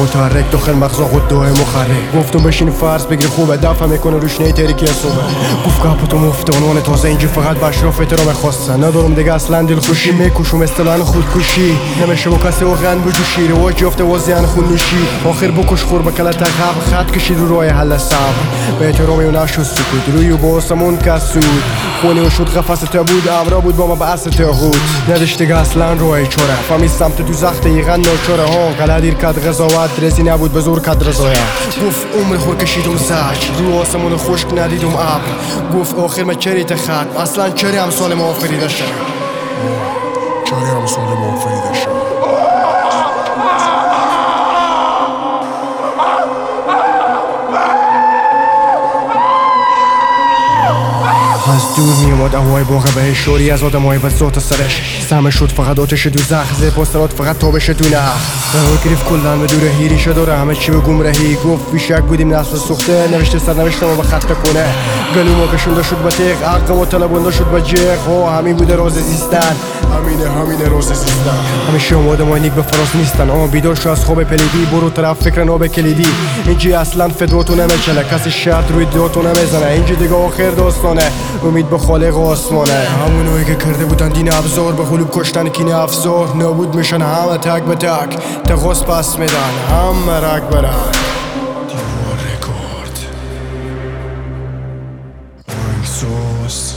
متحرک داخل مغزا خود دعای مخرک گفتم بشین فرض بگیر خوبه دفع می‌کنه روش نیتری که صبح. گفت کپوتو مفتانون تازه اینجا فقط بشراف احترام خواستن ندارم دیگه اصلا دل خوشی می‌کشم اصطلاحا خودکشی. نمیشه با کسی واقعا بجوشی رواج جفته وازیان خون نوشی آخر بکش خور به کلت خط کشید رو راه حل صبر. به احترامی و نشد سکوت روی و با آسمون کسود خونی و شد قفص تا بود ابرا بود با ما بحث تهود نداشت دیگه اصلا روی چوره. فهمی سمت دو زخت یغن ناچوره ها. قلدیر کد غذاوت رسی نبود به زور کد رضایت. گفت عمر خور کشیدم زج رو آسمون خشک ندیدم ابر. گفت آخر ما چری تخت اصلا چری هم سال ما آفریده شد. چری هم سال ما آفریده از دور میومد هوای باغ به شوری از آدمای و ذات سرش. سمه شد فقط آتش دو زخ زیر پاسترات فقط تابش دو نه گرفت کلن به دور هیری شد داره. همه چی به گمرهی گفت. بیشک بودیم نسل سوخته. نوشته سر نوشته ما به خط کنه. گلو ما کشونده شد به تیغ. عقل ما طلبونده شد به جیغ. ها همین بوده راز زیستن. همینه همینه راز زیستن. همه شما آدمای نیک به فراز نیستن. اما بیدار شو از خواب پلیدی. برو طرف فکر ناب کلیدی. اینجی اصلا فدراتو نمیچله. کسی شرط روی دوتو نمی‌زنه. اینجا دیگه آخر داستانه. امید به خالق آسمانه. همون که کرده بودن دین ابزار به خلوب کشتن کین افزار نابود میشن همه تک به تک. تقاس پس میدن همه رگ برن. Source.